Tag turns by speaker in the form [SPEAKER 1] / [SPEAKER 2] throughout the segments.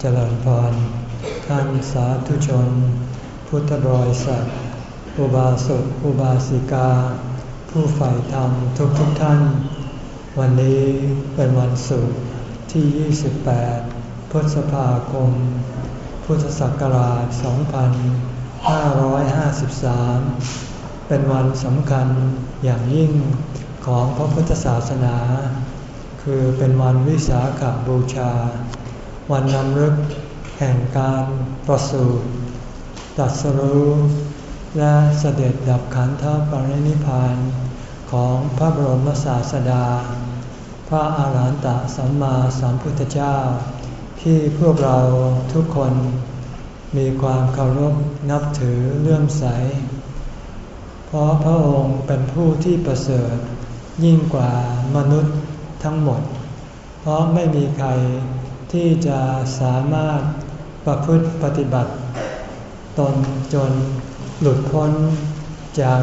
[SPEAKER 1] เจริญพรท่านสาธุชน พุทธบริษัท อุบาสกอุบาสิกา ผู้ใฝ่ธรรมทุกทุกท่าน วันนี้เป็นวันศุกร์ที่ 28 พฤษภาคม พุทธศักราช 2553 เป็นวันสำคัญอย่างยิ่งของพระพุทธศาสนา คือเป็นวันวิสาขบูชา วันนำลึกแห่งการประสูติตัดสรู้และเสด็จดับขันธปรินิพานของพระบรมศาสดา พระอาหารหันตสัมมาสัมพุทธเจ้า ที่พวกเราทุกคนมีความเคารพนับถือเลื่อมใส เพราะพระองค์เป็นผู้ที่ประเสริฐยิ่งกว่ามนุษย์ทั้งหมด เพราะไม่มีใคร ที่จะสามารถประพฤติปฏิบัติ ตนจนหลุดพ้นจาก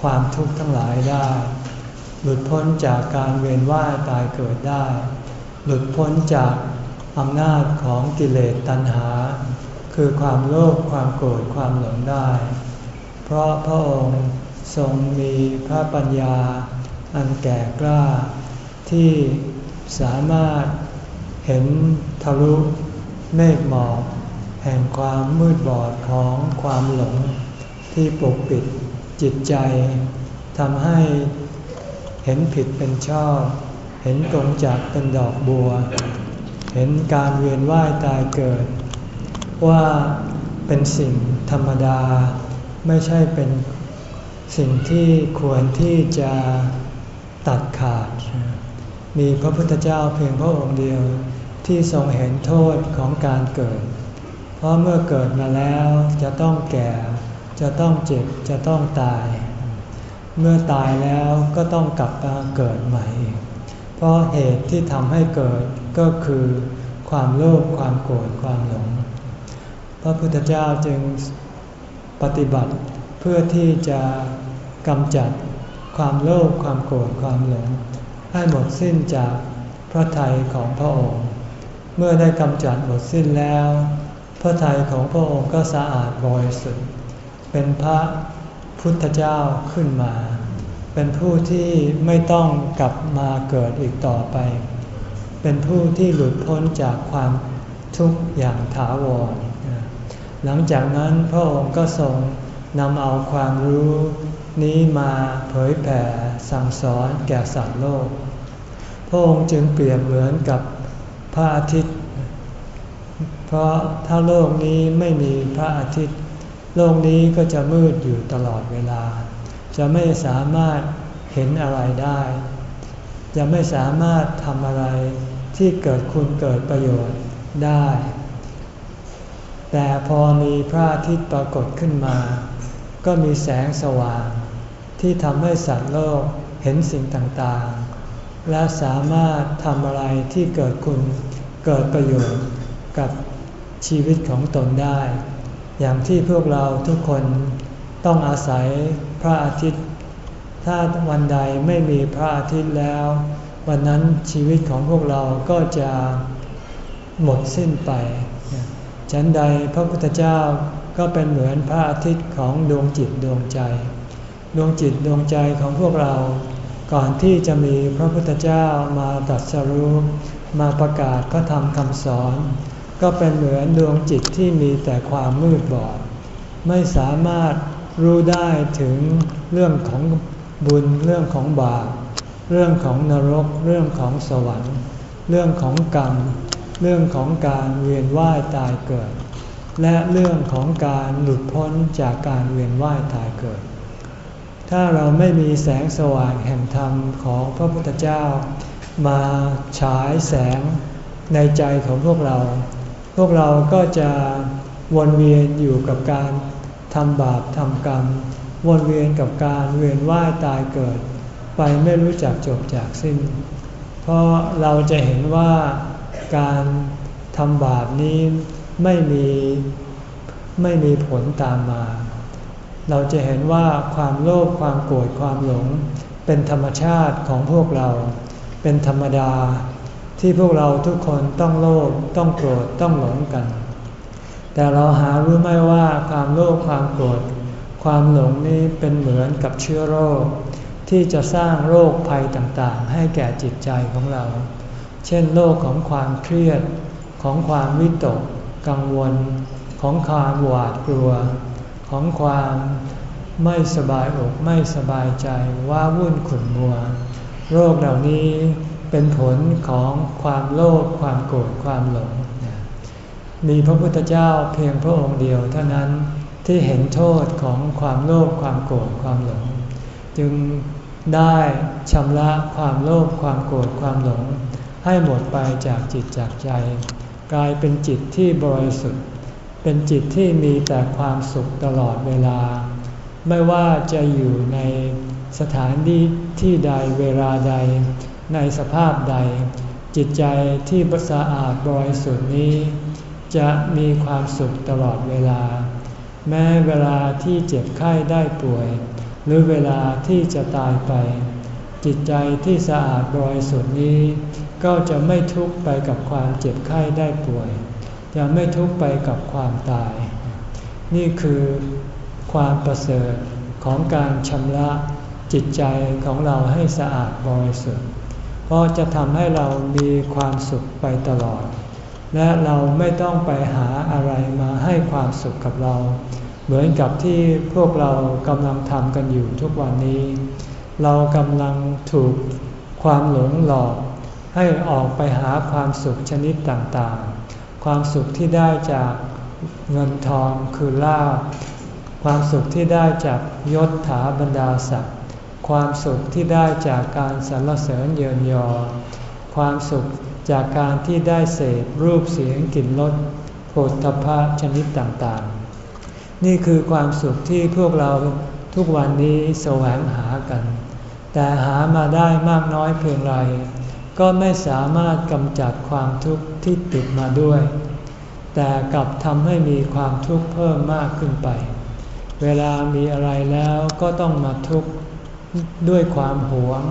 [SPEAKER 1] ความทุกข์ทั้งหลายได้ หลุดพ้นจากการเวียนว่ายตายเกิดได้ หลุดพ้นจากอำนาจของกิเลสตัณหา คือความโลภความโกรธความหลงได้ เพราะพระองค์ทรงมีพระปัญญาอันแก่กล้า ที่สามารถ เห็นทะลุเมฆหมอกแห่งความมืดบอดของความหลงที่ปกปิดจิตใจทำให้เห็นผิดเป็นชอบ เห็นกงจากเป็นดอกบัว เห็นการเวียนว่ายตายเกิด ว่าเป็นสิ่งธรรมดา ไม่ใช่เป็นสิ่งที่ควรที่จะตัดขาด มีพระพุทธเจ้าเพียงพระองค์เดียว ที่ทรงเห็นโทษของการเกิด เพราะเมื่อเกิดมาแล้วจะต้องแก่ จะต้องเจ็บ จะต้องตาย เมื่อตายแล้วก็ต้องกลับมาเกิดใหม่ เพราะเหตุที่ทำให้เกิดก็คือความโลภ ความโกรธ ความหลง พระพุทธเจ้าจึงปฏิบัติเพื่อที่จะกำจัดความโลภ ความโกรธ ความหลง ให้หมดสิ้นจากพระทัยของพระองค์ เมื่อได้กำจัดหมดสิ้นแล้ว พระทัยของพระองค์ก็สะอาดบริสุทธิ์เป็นพระพุทธเจ้าขึ้นมา เป็นผู้ที่ไม่ต้องกลับมาเกิดอีกต่อไป เป็นผู้ที่หลุดพ้นจากความทุกข์อย่างถาวร หลังจากนั้นพระองค์ก็ทรงนำเอาความรู้นี้มาเผยแผ่สั่งสอนแก่สัตว์โลก พระองค์จึงเปรียบเหมือนกับ พระอาทิตย์ เพราะถ้าโลกนี้ไม่มีพระอาทิตย์ โลกนี้ก็จะมืดอยู่ตลอดเวลา จะไม่สามารถเห็นอะไรได้ จะไม่สามารถทำอะไรที่เกิดคุณเกิดประโยชน์ได้ แต่พอมีพระอาทิตย์ปรากฏขึ้นมา ก็มีแสงสว่าง ที่ทำให้สัตว์โลกเห็นสิ่งต่าง และสามารถทำอะไรที่เกิดคุณเกิดประโยชน์กับชีวิตของตนได้ อย่างที่พวกเราทุกคนต้องอาศัยพระอาทิตย์ ถ้าวันใดไม่มีพระอาทิตย์แล้ว วันนั้นชีวิตของพวกเราก็จะหมดสิ้นไปฉันใดพระพุทธเจ้าก็เป็นเหมือนพระอาทิตย์ของดวงจิตดวงใจ ดวงจิตดวงใจของพวกเรา ก่อนที่จะมีพระพุทธเจ้ามาตรัสรู้มาประกาศพระธรรมคำสอน ก็เป็นเหมือนดวงจิตที่มีแต่ความมืดบอด ไม่สามารถรู้ได้ถึงเรื่องของบุญเรื่องของบาปเรื่องของนรก เรื่องของสวรรค์ เรื่องของกรรม เรื่องของการเวียนว่ายตายเกิด และเรื่องของการหลุดพ้นจากการเวียนว่ายตายเกิด ถ้าเราไม่มีแสงสว่างแห่งธรรมของพระพุทธเจ้า มาฉายแสงในใจของพวกเรา พวกเราก็จะวนเวียนอยู่กับการทำบาปทำกรรม วนเวียนกับการเวียนว่ายตายเกิด ไปไม่รู้จักจบจากสิ้น เพราะเราจะเห็นว่าการทำบาปนี้ไม่มีไม่มีผลตามมา เราจะเห็นว่าความโลภความโกรธความหลง เป็นธรรมชาติของพวกเรา เป็นธรรมดา ที่พวกเราทุกคนต้องโลภต้องโกรธต้องหลงกัน แต่เราหารู้ไหมว่าความโลภความโกรธความหลงนี้เป็นเหมือนกับเชื้อโรค ที่จะสร้างโรคภัยต่างๆ ให้แก่จิตใจของเรา เช่นโรคของความเครียดของความวิตก กังวล ของความหวาดกลัว ของความ ไม่สบายอกไม่สบายใจว่าวุ่นขุ่นมัว โรคเหล่านี้เป็นผลของความโลภความโกรธความหลง มีพระพุทธเจ้าเพียงพระองค์เดียวเท่านั้นที่เห็นโทษของความโลภความโกรธความหลง จึงได้ชำระความโลภความโกรธความหลง ให้หมดไปจากจิตจากใจ กลายเป็นจิตที่บริสุทธิ์ เป็นจิตที่มีแต่ความสุขตลอดเวลา ไม่ว่าจะอยู่ในสถานที่ที่ใดเวลาใด ในสภาพใด จิตใจที่สะอาดบริสุทธิ์นี้ จะมีความสุขตลอดเวลา แม้เวลาที่เจ็บไข้ได้ป่วย หรือเวลาที่จะตายไป จิตใจที่สะอาดบริสุทธิ์นี้ ก็จะไม่ทุกข์ไปกับความเจ็บไข้ได้ป่วย จะไม่ทุกข์ไปกับความตาย นี่คือ ความประเสริฐของการชำระจิตใจของเราให้สะอาดบริสุทธิ์ เพราะจะทำให้เรามีความสุขไปตลอด และเราไม่ต้องไปหาอะไรมาให้ความสุขกับเรา เหมือนกับที่พวกเรากำลังทำกันอยู่ทุกวันนี้ เรากำลังถูกความหลงหลอกให้ออกไปหาความสุขชนิดต่างๆ ความสุขที่ได้จากเงินทองคือลาภ ความสุขที่ได้จากยศถาบรรดาศักดิ์ความสุขที่ได้จากการสรรเสริญเยินยอ ความสุขจากการที่ได้เสพรูปเสียงกลิ่นรสโผฏฐพะชนิดต่างๆ นี่คือความสุขที่พวกเราทุกวันนี้แสวงหากัน แต่หามาได้มากน้อยเพียงไร ก็ไม่สามารถกำจัดความทุกข์ที่ติดมาด้วย แต่กลับทำให้มีความทุกข์เพิ่มมากขึ้นไป เวลามีอะไรแล้วก็ต้องมาทุกข์ด้วยความหวง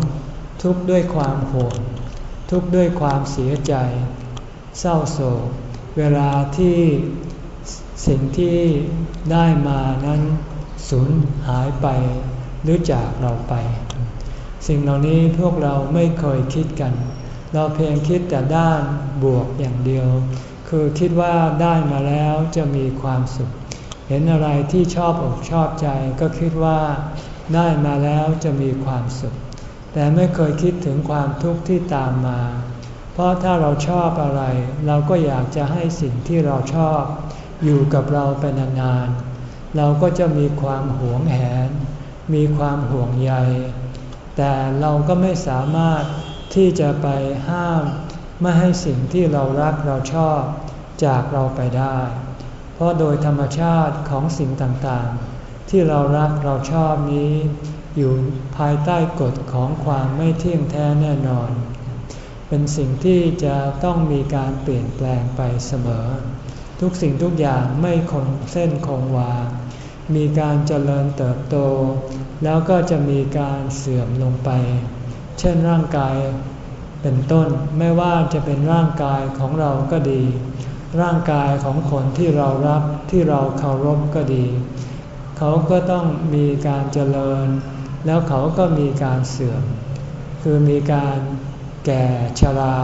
[SPEAKER 1] ทุกข์ด้วยความโหดทุกข์ด้วยความเสียใจ เศร้าโศก เวลาที่สิ่งที่ได้มานั้นสูญหายไปหรือจากเราไป สิ่งเหล่านี้พวกเราไม่เคยคิดกัน เราเพียงคิดแต่ด้านบวกอย่างเดียว คือคิดว่าได้มาแล้วจะมีความสุข เห็นอะไรที่ชอบอกชอบใจก็คิดว่าได้มาแล้วจะมีความสุข แต่ไม่เคยคิดถึงความทุกข์ที่ตามมา เพราะถ้าเราชอบอะไร เราก็อยากจะให้สิ่งที่เราชอบ อยู่กับเราไปนานๆเราก็จะมีความหวงแหน มีความห่วงใย แต่เราก็ไม่สามารถที่จะไปห้าม ไม่ให้สิ่งที่เรารักเราชอบ จากเราไปได้ เพราะโดยธรรมชาติของสิ่งต่างๆ ที่เรารักเราชอบนี้ อยู่ภายใต้กฎของความไม่เที่ยงแท้แน่นอน เป็นสิ่งที่จะต้องมีการเปลี่ยนแปลงไปเสมอ ทุกสิ่งทุกอย่างไม่คงเส้นคงวา มีการเจริญเติบโต แล้วก็จะมีการเสื่อมลงไป เช่นร่างกายเป็นต้นไม่ว่าจะเป็นร่างกายของเราก็ดี ร่างกายของคนที่เรารักที่เราเคารพก็ดี เขาก็ต้องมีการเจริญ แล้วเขาก็มีการเสื่อม คือมีการแก่ชรา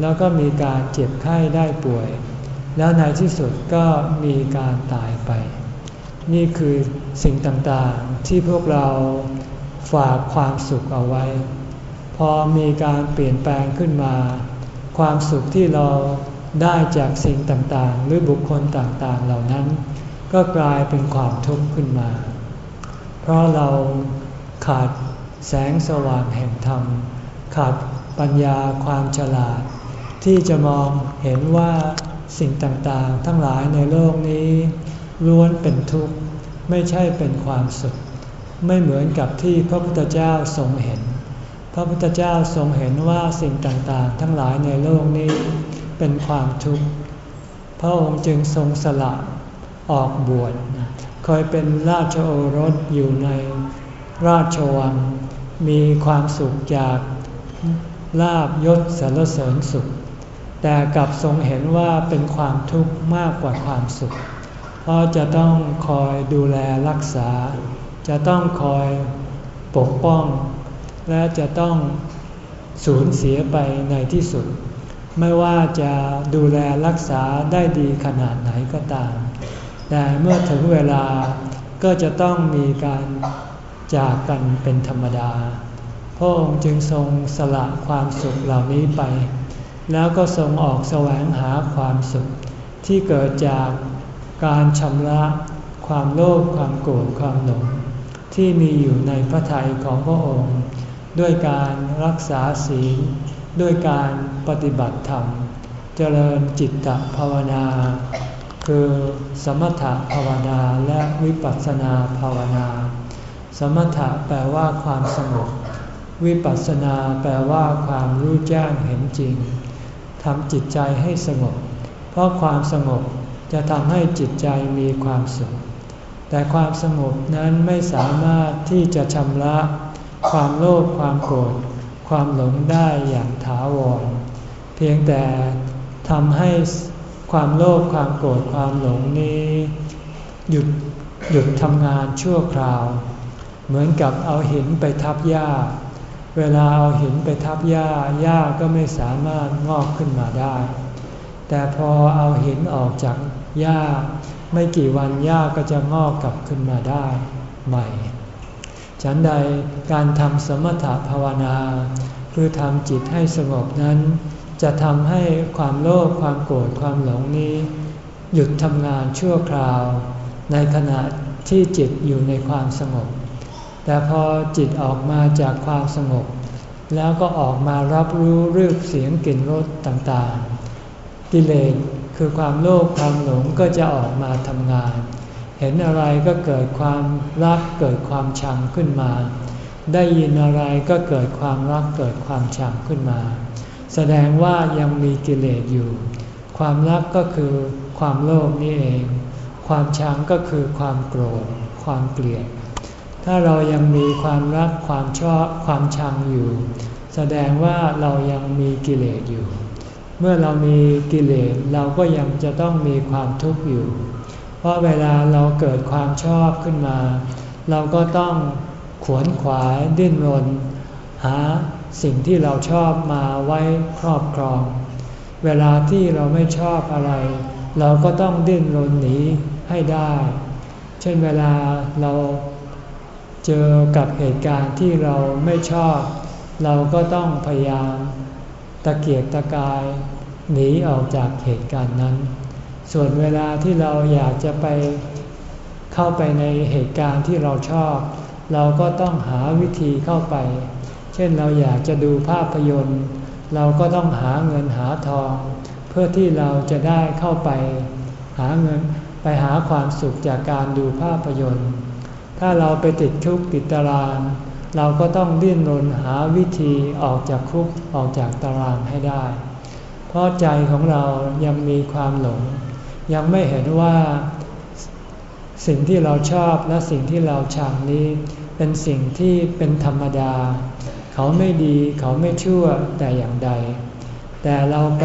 [SPEAKER 1] แล้วก็มีการเจ็บไข้ได้ป่วย แล้วในที่สุดก็มีการตายไป นี่คือสิ่งต่างๆที่พวกเราฝากความสุขเอาไว้ พอมีการเปลี่ยนแปลงขึ้นมา ความสุขที่เรา ได้จากสิ่งต่างๆ หรือบุคคลต่างๆเหล่านั้น ก็กลายเป็นความทุกข์ขึ้นมา เพราะเราขาดแสงสว่างแห่งธรรม ขาดปัญญาความฉลาด ที่จะมองเห็นว่าสิ่งต่างๆ ทั้งหลายในโลกนี้ล้วนเป็นทุกข์ไม่ใช่เป็นความสุข ไม่เหมือนกับที่พระพุทธเจ้าทรงเห็น พระพุทธเจ้าทรงเห็นว่าสิ่งต่างๆ ทั้งหลายในโลกนี้ เป็นความทุกข์ พระองค์จึงทรงสละออกบวชเคยเป็นราชโอรสอยู่ในราชวัง มีความสุขจากลาบยศสารเสริญสุข แต่กลับทรงเห็นว่าเป็นความทุกข์มากกว่าความสุข เพราะจะต้องคอยดูแลรักษา จะต้องคอยปกป้อง และจะต้องสูญเสียไปในที่สุด ไม่ว่าจะดูแลรักษาได้ดีขนาดไหนก็ตาม แต่เมื่อถึงเวลาก็จะต้องมีการจากกันเป็นธรรมดา พระองค์จึงทรงสละความสุขเหล่านี้ไป แล้วก็ทรงออกแสวงหาความสุข ที่เกิดจากการชำระความโลภความโกรธความหลงที่มีอยู่ในพระทัยของพระองค์ ด้วยการรักษาศีล ด้วยการปฏิบัติธรรม เจริญจิตตภาวนา คือสมถภาวนาและวิปัสสนาภาวนา สมถะแปลว่าความสงบวิปัสสนาแปลว่าความรู้แจ้งเห็นจริงทำจิตใจให้สงบ เพราะความสงบจะทำให้จิตใจมีความสุข แต่ความสงบนั้นไม่สามารถที่จะชำระ ความโลภความโกรธ ความหลงได้อย่างถาวร เพียงแต่ทำให้ความโลภความโกรธความหลงนี้ หยุดหยุดทำงานชั่วคราว เหมือนกับเอาหินไปทับหญ้า เวลาเอาหินไปทับหญ้าหญ้าก็ไม่สามารถงอกขึ้นมาได้ แต่พอเอาหินออกจากหญ้า ไม่กี่วันหญ้าก็จะงอกกลับขึ้นมาได้ใหม่ ฉันใดการทำสมถภาวนา คือทำจิตให้สงบนั้น จะทำให้ความโลภความโกรธความหลงนี้ หยุดทำงานชั่วคราว ในขณะที่จิตอยู่ในความสงบ แต่พอจิตออกมาจากความสงบ แล้วก็ออกมารับรู้รูปเสียงกลิ่นรสต่างๆ กิเลสคือความโลภความหลงก็จะออกมาทำงาน เห็นอะไรก็เกิดความรักเกิดความชังขึ้นมา ได้ยินอะไรก็เกิดความรักเกิดความชังขึ้นมา แสดงว่ายังมีกิเลสอยู่ ความรักก็คือความโลภนี่เอง ความชังก็คือความโกรธ ความเกลียด ถ้าเรายังมีความรักความชอบความชังอยู่ แสดงว่าเรายังมีกิเลสอยู่ เมื่อเรามีกิเลสเราก็ยังจะต้องมีความทุกข์อยู่ ราะเวลาเราเกิดความชอบขึ้นมา เราก็ต้องขวนขวายดิ้นรน หาสิ่งที่เราชอบมาไว้ครอบครอง เวลาที่เราไม่ชอบอะไร เราก็ต้องดิ้นรนหนีให้ได้ เช่นเวลาเราเจอกับเหตุการณ์ที่เราไม่ชอบ เราก็ต้องพยายามตะเกียกตะกายหนีออกจากเหตุการณ์นั้น ส่วนเวลาที่เราอยากจะไปเข้าไปในเหตุการณ์ที่เราชอบ เราก็ต้องหาวิธีเข้าไป เช่นเราอยากจะดูภาพยนตร์ เราก็ต้องหาเงินหาทอง เพื่อที่เราจะได้เข้าไป หาเงินไปหาความสุขจากการดูภาพยนตร์ ถ้าเราไปติดคุกติดตาราง เราก็ต้องดิ้นรนหาวิธีออกจากคุกออกจากตารางให้ได้ เพราะใจของเรายังมีความหลง ยังไม่เห็นว่าสิ่งที่เราชอบและสิ่งที่เราชังนี้ เป็นสิ่งที่เป็นธรรมดา เขาไม่ดีเขาไม่ชั่วแต่อย่างใด แต่เราไป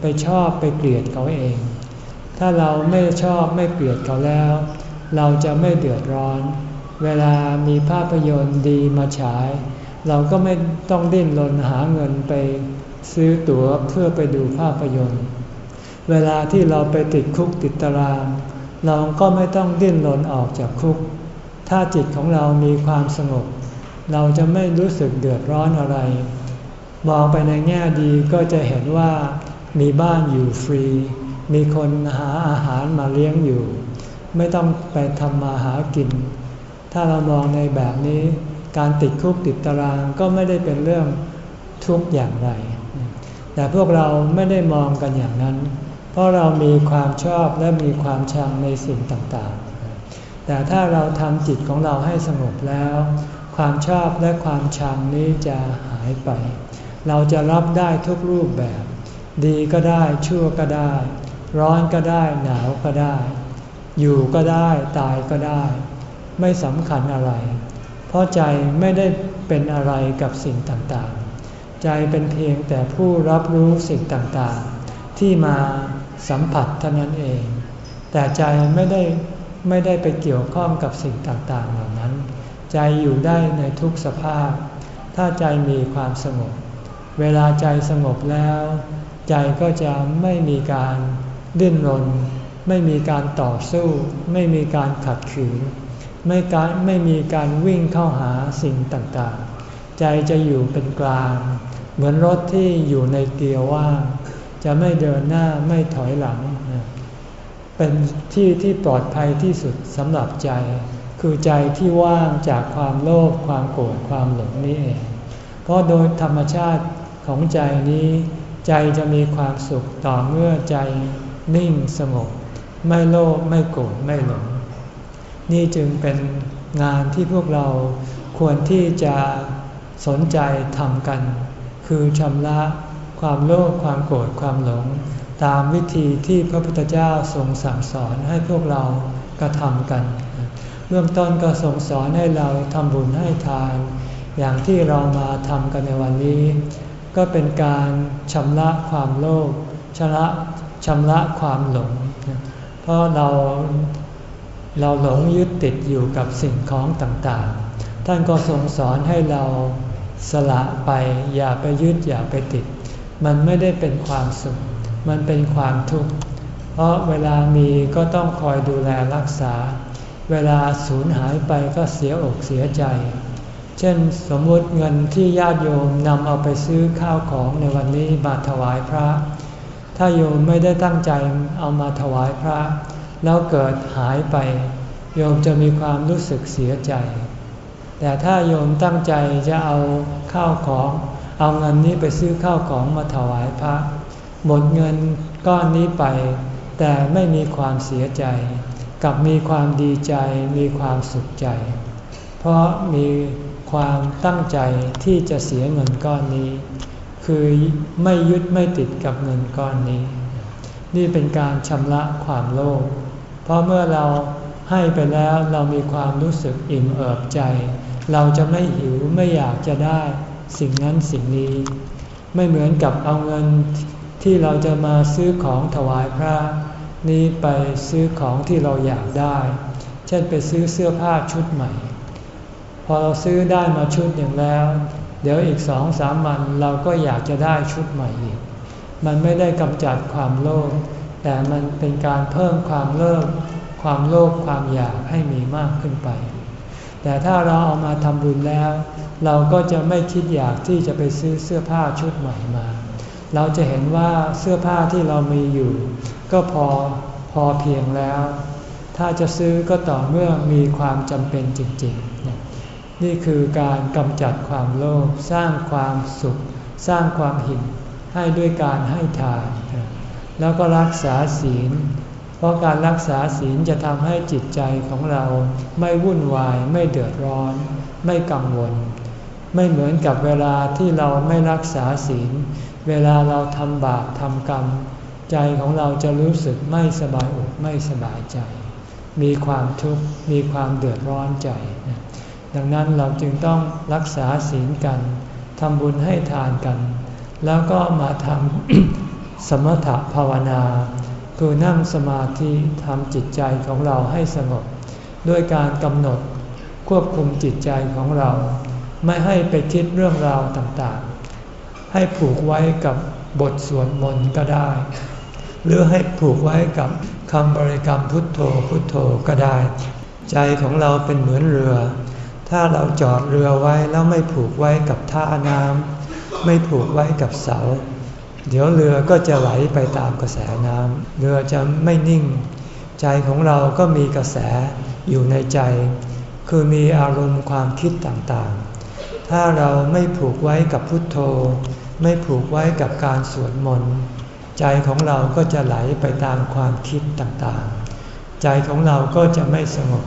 [SPEAKER 1] ไปชอบไปเกลียดเขาเอง ถ้าเราไม่ชอบไม่เกลียดเขาแล้ว เราจะไม่เดือดร้อน เวลามีภาพยนตร์ดีมาฉาย เราก็ไม่ต้องดิ้นรนหาเงินไปซื้อตั๋วเพื่อไปดูภาพยนตร์ เวลาที่เราไปติดคุกติดตาราง เราก็ไม่ต้องดิ้นรนออกจากคุก ถ้าจิตของเรามีความสงบ เราจะไม่รู้สึกเดือดร้อนอะไร มองไปในแง่ดีก็จะเห็นว่ามีบ้านอยู่ฟรี มีคนหาอาหารมาเลี้ยงอยู่ ไม่ต้องไปทำมาหากิน ถ้าเรามองในแบบนี้ การติดคุกติดตารางก็ไม่ได้เป็นเรื่องทุกข์อย่างไร แต่พวกเราไม่ได้มองกันอย่างนั้น เพราะเรามีความชอบและมีความชังในสิ่งต่างๆ แต่ถ้าเราทำจิตของเราให้สงบแล้ว ความชอบและความชังนี้จะหายไป เราจะรับได้ทุกรูปแบบ ดีก็ได้ชั่วก็ได้ ร้อนก็ได้หนาวก็ได้ อยู่ก็ได้ตายก็ได้ ไม่สำคัญอะไร เพราะใจไม่ได้เป็นอะไรกับสิ่งต่างๆ ใจเป็นเพียงแต่ผู้รับรู้สิ่งต่างๆ ที่มา สัมผัสเท่านั้นเอง แต่ใจไม่ได้ไม่ได้ไปเกี่ยวข้องกับสิ่งต่างๆเหล่านั้น ใจอยู่ได้ในทุกสภาพ ถ้าใจมีความสงบ เวลาใจสงบแล้ว ใจก็จะไม่มีการดิ้นรน ไม่มีการต่อสู้ ไม่มีการขัดขืน ไม่การไม่มีการวิ่งเข้าหาสิ่งต่างๆ ใจจะอยู่เป็นกลาง เหมือนรถที่อยู่ในเกียร์ว่าง จะไม่เดินหน้าไม่ถอยหลัง เป็นที่ที่ปลอดภัยที่สุดสำหรับใจ คือใจที่ว่างจากความโลภความโกรธความหลงนี้เอง เพราะโดยธรรมชาติของใจนี้ ใจจะมีความสุขต่อเมื่อใจนิ่งสงบไม่โลภไม่โกรธไม่หลง นี่จึงเป็นงานที่พวกเราควรที่จะสนใจทำกัน คือชำระ ความโลภความโกรธความหลง ตามวิธีที่พระพุทธเจ้าทรงสั่งสอนให้พวกเรากระทำกัน เบื้องต้นก็ทรงสอนให้เราทำบุญให้ทาน อย่างที่เรามาทำกันในวันนี้ ก็เป็นการชำระความโลภชำระชำระความหลง เพราะเราเราหลงยึดติดอยู่กับสิ่งของต่างๆ ท่านก็ทรงสอนให้เราสละไปอย่าไปยึดอย่าไปติด มันไม่ได้เป็นความสุข มันเป็นความทุกข์ เพราะเวลามีก็ต้องคอยดูแลรักษา เวลาสูญหายไปก็เสียอกเสียใจ เช่นสมมติเงินที่ญาติโยมนำเอาไปซื้อข้าวของในวันนี้มาถวายพระ ถ้าโยมไม่ได้ตั้งใจเอามาถวายพระ แล้วเกิดหายไป โยมจะมีความรู้สึกเสียใจ แต่ถ้าโยมตั้งใจจะเอาข้าวของ เอาเงินนี้ไปซื้อข้าวของมาถวายพระ หมดเงินก้อนนี้ไป แต่ไม่มีความเสียใจ กับมีความดีใจมีความสุขใจ เพราะมีความตั้งใจที่จะเสียเงินก้อนนี้ คือไม่ยึดไม่ติดกับเงินก้อนนี้ นี่เป็นการชำระความโลภเพราะเมื่อเราให้ไปแล้วเรามีความรู้สึกอิ่มเอิบใจ เราจะไม่หิวไม่อยากจะได้ สิ่งนั้นสิ่งนี้ ไม่เหมือนกับเอาเงินที่เราจะมาซื้อของถวายพระ นี้ไปซื้อของที่เราอยากได้ เช่นไปซื้อเสื้อผ้าชุดใหม่ พอเราซื้อได้มาชุดหนึ่งแล้ว เดี๋ยวอีกสองสามวันเราก็อยากจะได้ชุดใหม่อีก มันไม่ได้กำจัดความโลภแต่มันเป็นการเพิ่มความเลิภความโลภความอยากให้มีมากขึ้นไป แต่ถ้าเราเอามาทำบุญแล้ว เราก็จะไม่คิดอยากที่จะไปซื้อเสื้อผ้าชุดใหม่มา เราจะเห็นว่าเสื้อผ้าที่เรามีอยู่ ก็พอพอเพียงแล้ว ถ้าจะซื้อก็ต่อเมื่อมีความจำเป็นจริงๆ นี่คือการกำจัดความโลภสร้างความสุข สร้างความหินให้ด้วยการให้ทาน แล้วก็รักษาศีล เพราะการรักษาศีลจะทำให้จิตใจของเราไม่วุ่นวายไม่เดือดร้อน ไม่กังวล ไม่เหมือนกับเวลาที่เราไม่รักษาศีล เวลาเราทำบาปทำกรรม ใจของเราจะรู้สึกไม่สบายอกไม่สบายใจ มีความทุกข์มีความเดือดร้อนใจ ดังนั้นเราจึงต้องรักษาศีลกันทำบุญให้ทานกัน แล้วก็มาทำสมถะภาวนา คือนั่งสมาธิทำจิตใจของเราให้สงบ ด้วยการกำหนดควบคุมจิตใจของเรา ไม่ให้ไปคิดเรื่องราวต่างๆ ให้ผูกไว้กับบทสวดมนต์ก็ได้ หรือให้ผูกไว้กับคำบริกรรมพุทโธพุทโธก็ได้ ใจของเราเป็นเหมือนเรือ ถ้าเราจอดเรือไว้แล้วไม่ผูกไว้กับท่าน้ำไม่ผูกไว้กับเสา เดี๋ยวเรือก็จะไหลไปตามกระแสน้ำเรือจะไม่นิ่ง ใจของเราก็มีกระแสอยู่ในใจ คือมีอารมณ์ความคิดต่างๆ ถ้าเราไม่ผูกไว้กับพุทโธ ไม่ผูกไว้กับการสวดมนต์ใจของเราก็จะไหลไปตามความคิดต่างๆ ใจของเราก็จะไม่สงบ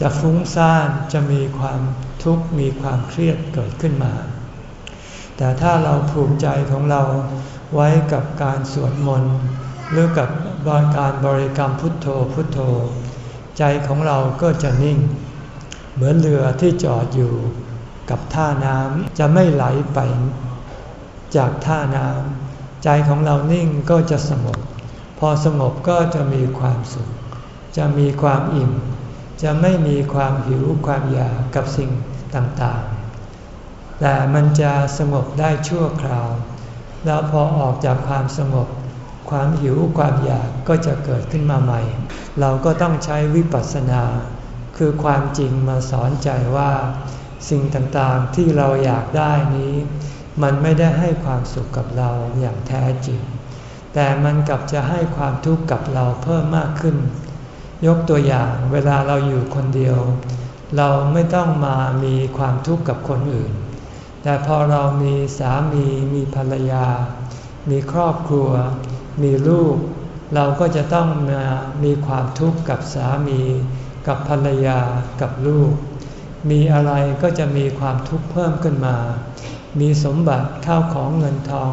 [SPEAKER 1] จะฟุ้งซ่านจะมีความทุกข์มีความเครียดเกิดขึ้นมา แต่ถ้าเราผูกใจของเราไว้กับการสวดมนต์หรือกับบาการบริกรรมพุทโธพุทโธ ใจของเราก็จะนิ่ง เหมือนเรือที่จอดอยู่ กับท่าน้ำจะไม่ไหลไปจากท่าน้ำใจของเรานิ่งก็จะสงบ พอสงบก็จะมีความสุข จะมีความอิ่ม จะไม่มีความหิวความอยากกับสิ่งต่างๆ แต่มันจะสงบได้ชั่วคราว แล้วพอออกจากความสงบ ความหิวความอยากก็จะเกิดขึ้นมาใหม่ เราก็ต้องใช้วิปัสสนา คือความจริงมาสอนใจว่า สิ่งต่างๆที่เราอยากได้นี้ มันไม่ได้ให้ความสุขกับเราอย่างแท้จริง แต่มันกลับจะให้ความทุกข์กับเราเพิ่มมากขึ้น ยกตัวอย่างเวลาเราอยู่คนเดียว เราไม่ต้องมามีความทุกข์กับคนอื่น แต่พอเรามีสามีมีภรรยา มีครอบครัว มีลูก เราก็จะต้องมามีความทุกข์กับสามี กับภรรยากับลูก มีอะไรก็จะมีความทุกข์เพิ่มขึ้นมา มีสมบัติข้าวของเงินทอง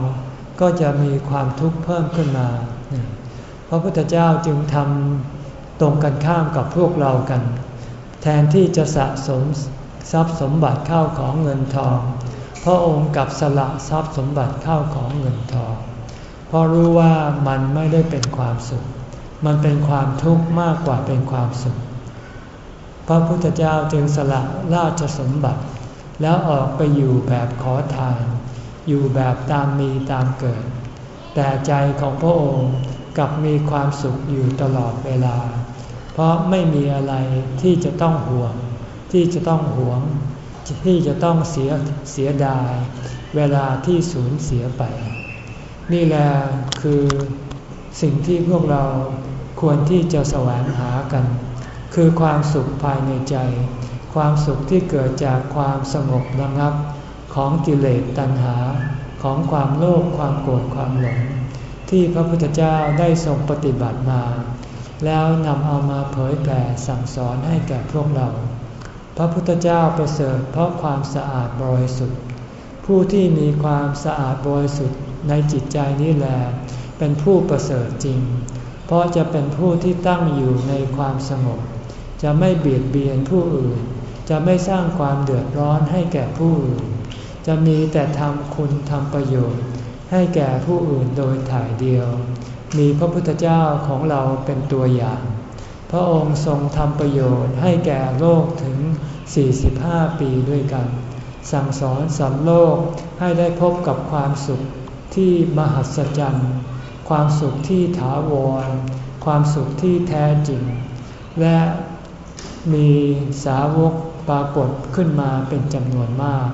[SPEAKER 1] ก็จะมีความทุกข์เพิ่มขึ้นมา พระพุทธเจ้าจึงทำตรงกันข้ามกับพวกเรากัน แทนที่จะสะสมทรัพย์สมบัติข้าวของเงินทอง พระองค์กับสละทรัพย์สมบัติข้าวของเงินทอง เพราะรู้ว่ามันไม่ได้เป็นความสุข มันเป็นความทุกข์มากกว่าเป็นความสุข พระพุทธเจ้าจึงสละราชสมบัติ แล้วออกไปอยู่แบบขอทาน อยู่แบบตามมีตามเกิด แต่ใจของพระองค์กลับมีความสุขอยู่ตลอดเวลา เพราะไม่มีอะไรที่จะต้องห่วง ที่จะต้องหวง ที่จะต้องเสียเสียดาย เวลาที่สูญเสียไป นี่แหละคือสิ่งที่พวกเราควรที่จะแสวงหากัน คือความสุขภายในใจ ความสุขที่เกิดจากความสงบระงับ ของกิเลสตัณหา ของความโลภความโกรธความหลง ที่พระพุทธเจ้าได้ทรงปฏิบัติมา แล้วนำเอามาเผยแผ่สั่งสอนให้แก่พวกเรา พระพุทธเจ้าประเสริฐเพราะความสะอาดบริสุทธิ์ ผู้ที่มีความสะอาดบริสุทธิ์ในจิตใจนี้แหละเป็นผู้ประเสริฐจริง เพราะจะเป็นผู้ที่ตั้งอยู่ในความสงบ จะไม่เบียดเบียนผู้อื่น จะไม่สร้างความเดือดร้อนให้แก่ผู้อื่น จะมีแต่ทำคุณทำประโยชน์ ให้แก่ผู้อื่นโดยถ่ายเดียว มีพระพุทธเจ้าของเราเป็นตัวอย่าง พระองค์ทรงทำประโยชน์ให้แก่โลกถึง 45 ปีด้วยกัน สั่งสอนสัตว์โลกให้ได้พบกับความสุขที่มหัศจรรย์ ความสุขที่ถาวร ความสุขที่แท้จริง และ มีสาวกปรากฏขึ้นมาเป็นจำนวนมาก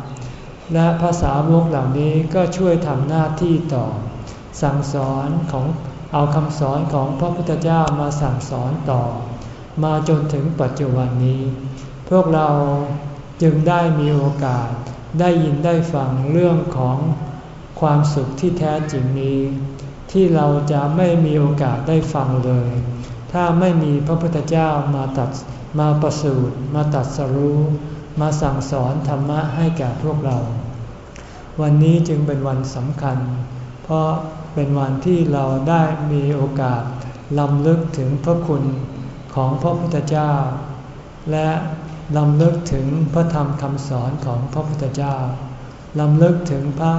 [SPEAKER 1] และภาษาวกเหล่านี้ก็ช่วยทำหน้าที่ต่อ สั่งสอนของเอาคำสอนของพระพุทธเจ้ามาสั่งสอนต่อ มาจนถึงปัจจุบันนี้ พวกเราจึงได้มีโอกาสได้ยินได้ฟังเรื่องของความสุขที่แท้จริงนี้ ที่เราจะไม่มีโอกาสได้ฟังเลย ถ้าไม่มีพระพุทธเจ้ามาตัด มาประสูติมาตัดสรู้ มาสั่งสอนธรรมะให้แก่พวกเรา วันนี้จึงเป็นวันสำคัญ เพราะเป็นวันที่เราได้มีโอกาสลำลึกถึงพระคุณของพระพุทธเจ้า และลำลึกถึงพระธรรมคำสอนของพระพุทธเจ้าลำลึกถึงพระ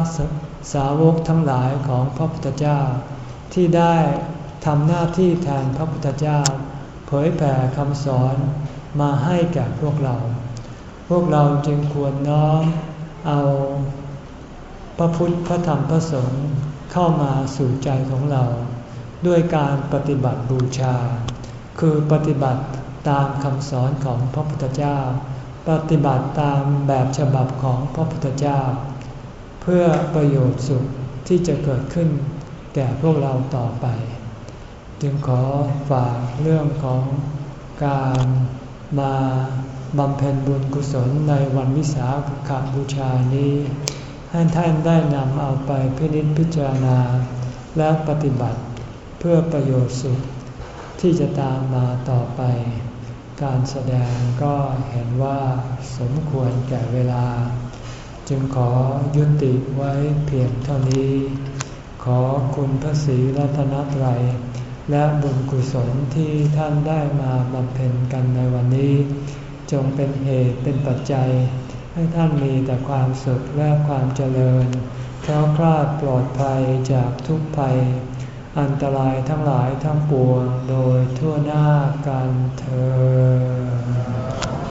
[SPEAKER 1] สาวกทั้งหลายของพระพุทธเจ้า ที่ได้ทำหน้าที่แทนพระพุทธเจ้า เผยแผ่คำสอนมาให้แก่พวกเรา พวกเราจึงควรน้อมเอาพระพุทธพระธรรมพระสงฆ์เข้ามาสู่ใจของเรา ด้วยการปฏิบัติบูชา คือปฏิบัติตามคำสอนของพระพุทธเจ้า ปฏิบัติตามแบบฉบับของพระพุทธเจ้า เพื่อประโยชน์สุขที่จะเกิดขึ้นแก่พวกเราต่อไป จึงขอฝากเรื่องของการมาบำเพ็ญบุญกุศลในวันวิสาขบูชานี้ ให้ท่านได้นำเอาไปพินิจพิจารณา และปฏิบัติเพื่อประโยชน์สุขที่จะตามมาต่อไป การแสดงก็เห็นว่าสมควรแก่เวลา จึงขอยุติไว้เพียงเท่านี้ ขอคุณพระศรีรัตนตรัย และบุญกุศลที่ท่านได้มาบำเพ็ญกันในวันนี้ จงเป็นเหตุเป็นปัจจัย ให้ท่านมีแต่ความสุขและความเจริญแคล้วคลาดปลอดภัยจากทุกภัย อันตรายทั้งหลายทั้งปวงโดยทั่วหน้ากันเธอ